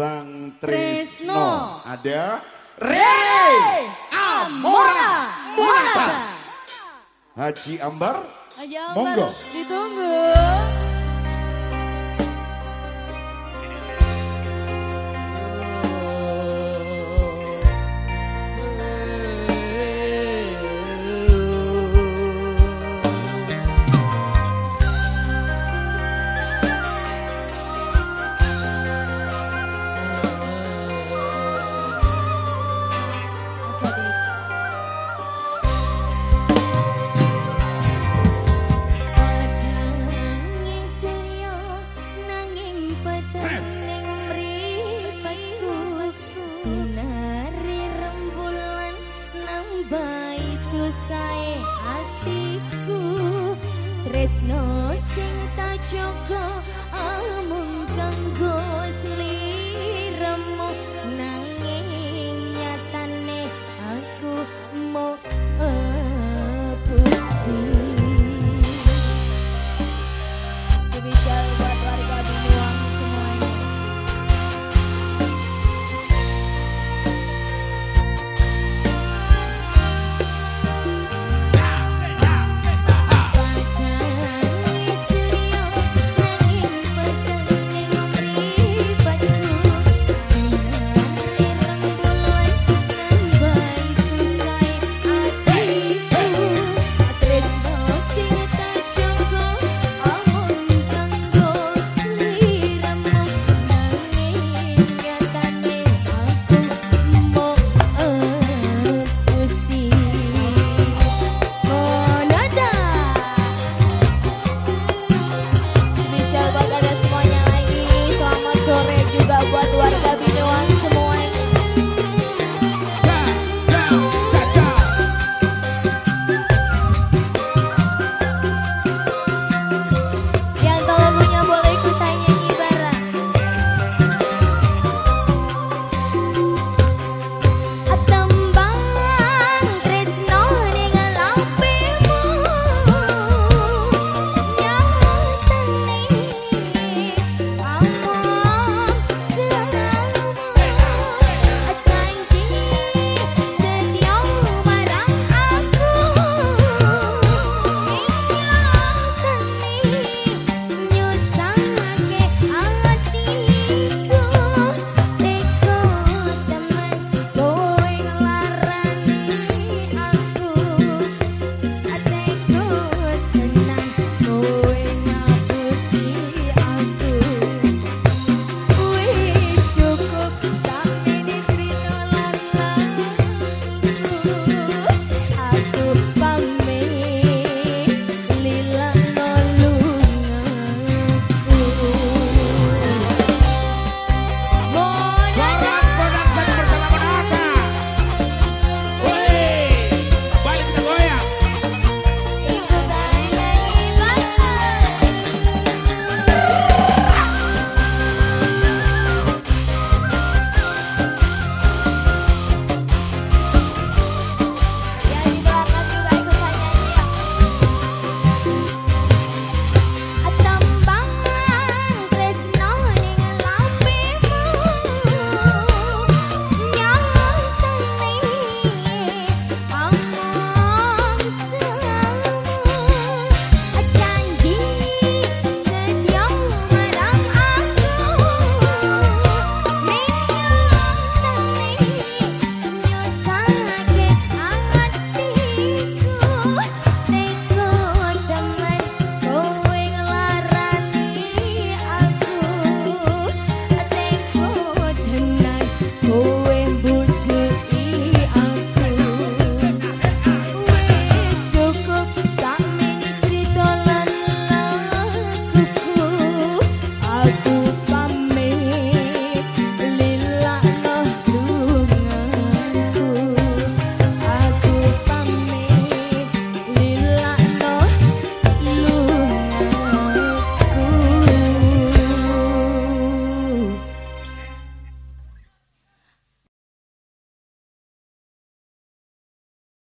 Bang Trisno. Ada Rere Amora Murata Haji Ambar, Haji Ambar. monggo. Ditunggu. sae atiku tresno sing tak cukup